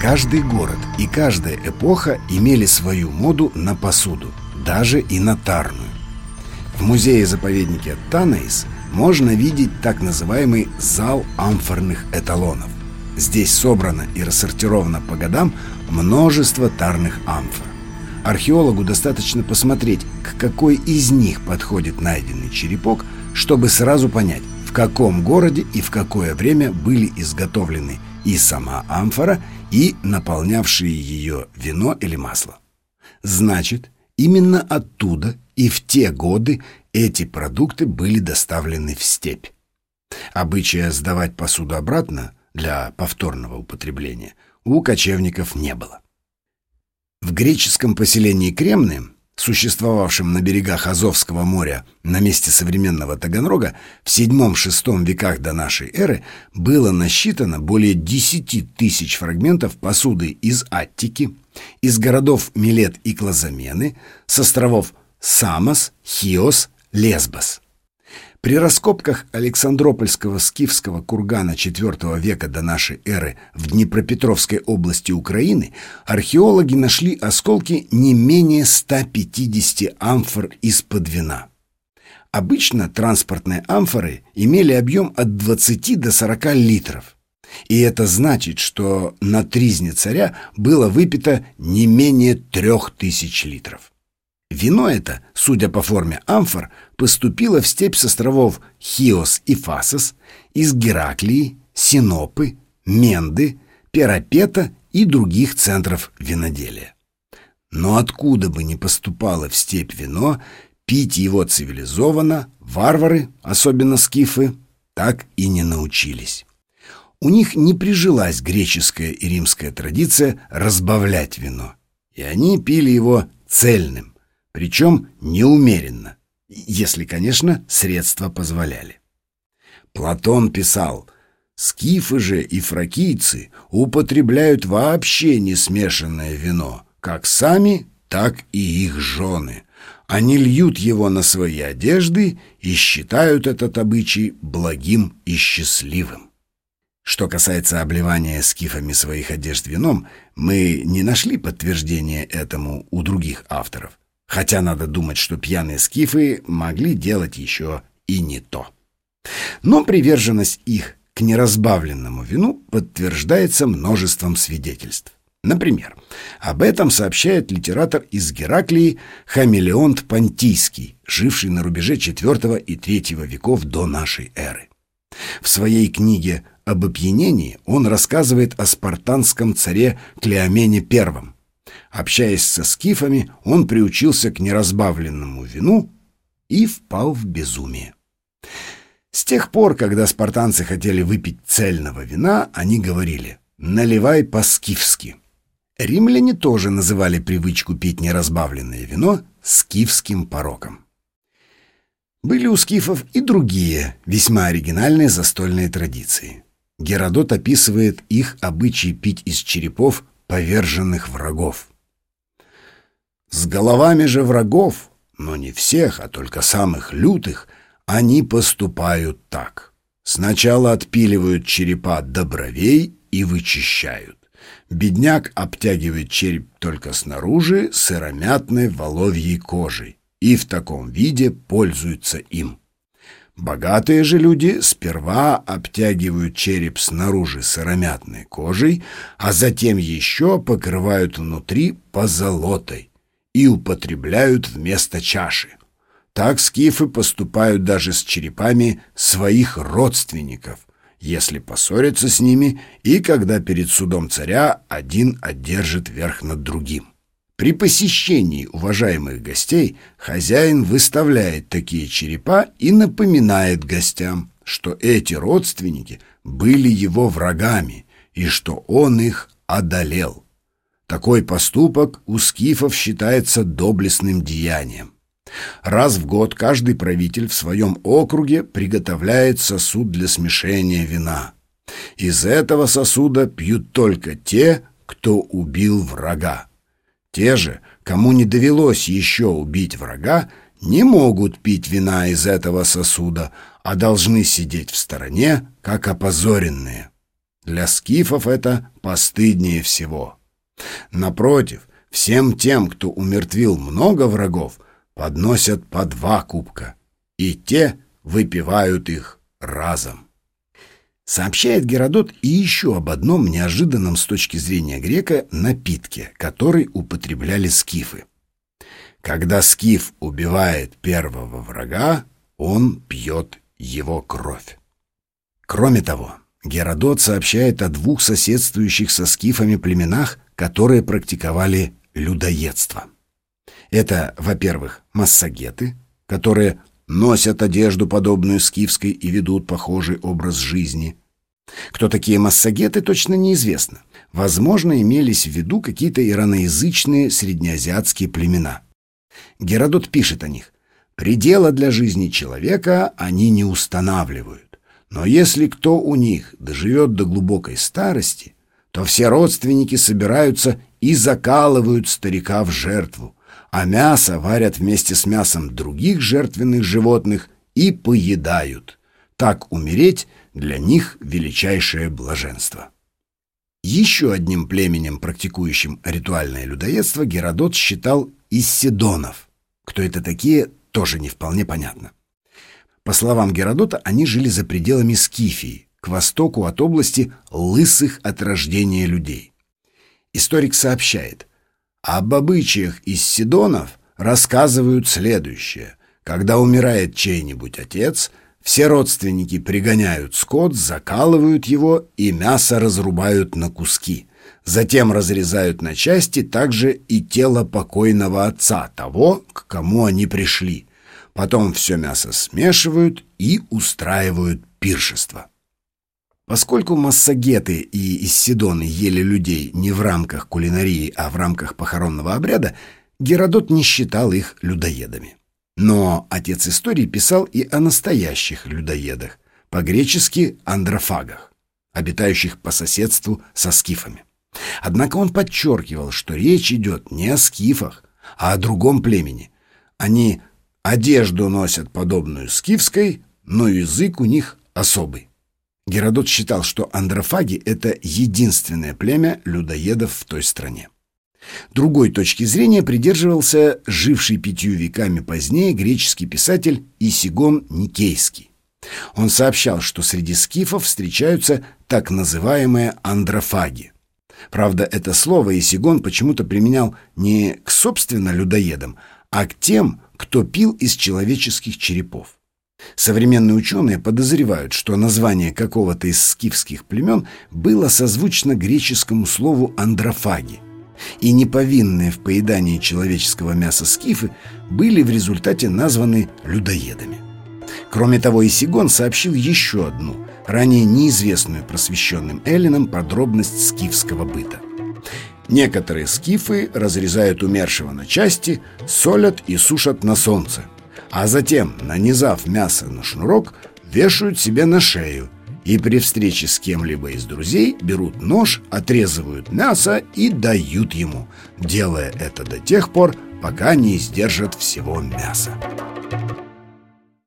Каждый город и каждая эпоха имели свою моду на посуду, даже и на тарную. В музее-заповеднике Танаис можно видеть так называемый зал амфорных эталонов. Здесь собрано и рассортировано по годам множество тарных амфор. Археологу достаточно посмотреть, к какой из них подходит найденный черепок, чтобы сразу понять, в каком городе и в какое время были изготовлены и сама амфора, и наполнявшие ее вино или масло. Значит, именно оттуда и в те годы эти продукты были доставлены в степь. Обычая сдавать посуду обратно для повторного употребления у кочевников не было. В греческом поселении Кремны, существовавшем на берегах Азовского моря на месте современного Таганрога, в VII-VI веках до нашей эры было насчитано более 10 тысяч фрагментов посуды из Аттики, из городов Милет и Клазамены, с островов Самос, Хиос, Лесбос. При раскопках Александропольского скифского кургана IV века до нашей эры в Днепропетровской области Украины археологи нашли осколки не менее 150 амфор из-под вина. Обычно транспортные амфоры имели объем от 20 до 40 литров. И это значит, что на тризне царя было выпито не менее 3000 литров. Вино это, судя по форме амфор, поступило в степь с островов Хиос и Фасос, из Гераклии, Синопы, Менды, Перапета и других центров виноделия. Но откуда бы ни поступало в степь вино, пить его цивилизованно варвары, особенно скифы, так и не научились. У них не прижилась греческая и римская традиция разбавлять вино, и они пили его цельным, причем неумеренно, если, конечно, средства позволяли. Платон писал, «Скифы же и фракийцы употребляют вообще не смешанное вино, как сами, так и их жены. Они льют его на свои одежды и считают этот обычай благим и счастливым». Что касается обливания скифами своих одежд вином, мы не нашли подтверждения этому у других авторов. Хотя надо думать, что пьяные скифы могли делать еще и не то. Но приверженность их к неразбавленному вину подтверждается множеством свидетельств. Например, об этом сообщает литератор из Гераклии Хамелеонт Понтийский, живший на рубеже IV и III веков до нашей эры. В своей книге об опьянении он рассказывает о спартанском царе Клеомене I, Общаясь со скифами, он приучился к неразбавленному вину и впал в безумие. С тех пор, когда спартанцы хотели выпить цельного вина, они говорили «наливай по-скифски». Римляне тоже называли привычку пить неразбавленное вино скифским пороком. Были у скифов и другие, весьма оригинальные застольные традиции. Геродот описывает их обычай пить из черепов поверженных врагов. С головами же врагов, но не всех, а только самых лютых, они поступают так. Сначала отпиливают черепа до бровей и вычищают. Бедняк обтягивает череп только снаружи сыромятной воловьей кожей и в таком виде пользуются им. Богатые же люди сперва обтягивают череп снаружи сыромятной кожей, а затем еще покрывают внутри позолотой и употребляют вместо чаши. Так скифы поступают даже с черепами своих родственников, если поссорятся с ними и когда перед судом царя один одержит верх над другим. При посещении уважаемых гостей хозяин выставляет такие черепа и напоминает гостям, что эти родственники были его врагами и что он их одолел. Такой поступок у скифов считается доблестным деянием. Раз в год каждый правитель в своем округе приготовляет сосуд для смешения вина. Из этого сосуда пьют только те, кто убил врага. Те же, кому не довелось еще убить врага, не могут пить вина из этого сосуда, а должны сидеть в стороне, как опозоренные. Для скифов это постыднее всего. Напротив, всем тем, кто умертвил много врагов, подносят по два кубка, и те выпивают их разом. Сообщает Геродот и еще об одном неожиданном с точки зрения грека напитке, который употребляли скифы. Когда скиф убивает первого врага, он пьет его кровь. Кроме того, Геродот сообщает о двух соседствующих со скифами племенах, которые практиковали людоедство. Это, во-первых, массагеты, которые носят одежду, подобную скифской, и ведут похожий образ жизни. Кто такие массагеты, точно неизвестно. Возможно, имелись в виду какие-то ираноязычные среднеазиатские племена. Геродот пишет о них. «Предела для жизни человека они не устанавливают. Но если кто у них доживет до глубокой старости, то все родственники собираются и закалывают старика в жертву, а мясо варят вместе с мясом других жертвенных животных и поедают. Так умереть для них величайшее блаженство. Еще одним племенем, практикующим ритуальное людоедство, Геродот считал исседонов. Кто это такие, тоже не вполне понятно. По словам Геродота, они жили за пределами Скифии, к востоку от области лысых от рождения людей. Историк сообщает, об обычаях из Сидонов рассказывают следующее. Когда умирает чей-нибудь отец, все родственники пригоняют скот, закалывают его и мясо разрубают на куски. Затем разрезают на части также и тело покойного отца, того, к кому они пришли. Потом все мясо смешивают и устраивают пиршество. Поскольку массагеты и иссидоны ели людей не в рамках кулинарии, а в рамках похоронного обряда, Геродот не считал их людоедами. Но отец истории писал и о настоящих людоедах, по-гречески андрофагах, обитающих по соседству со скифами. Однако он подчеркивал, что речь идет не о скифах, а о другом племени. Они одежду носят подобную скифской, но язык у них особый. Геродот считал, что андрофаги — это единственное племя людоедов в той стране. Другой точки зрения придерживался живший пятью веками позднее греческий писатель Исигон Никейский. Он сообщал, что среди скифов встречаются так называемые андрофаги. Правда, это слово Исигон почему-то применял не к собственно людоедам, а к тем, кто пил из человеческих черепов. Современные ученые подозревают, что название какого-то из скифских племен было созвучно греческому слову «андрофаги», и неповинные в поедании человеческого мяса скифы были в результате названы людоедами. Кроме того, Исигон сообщил еще одну, ранее неизвестную просвещенным эллинам подробность скифского быта. Некоторые скифы разрезают умершего на части, солят и сушат на солнце – а затем, нанизав мясо на шнурок, вешают себе на шею и при встрече с кем-либо из друзей берут нож, отрезывают мясо и дают ему, делая это до тех пор, пока не издержат всего мяса.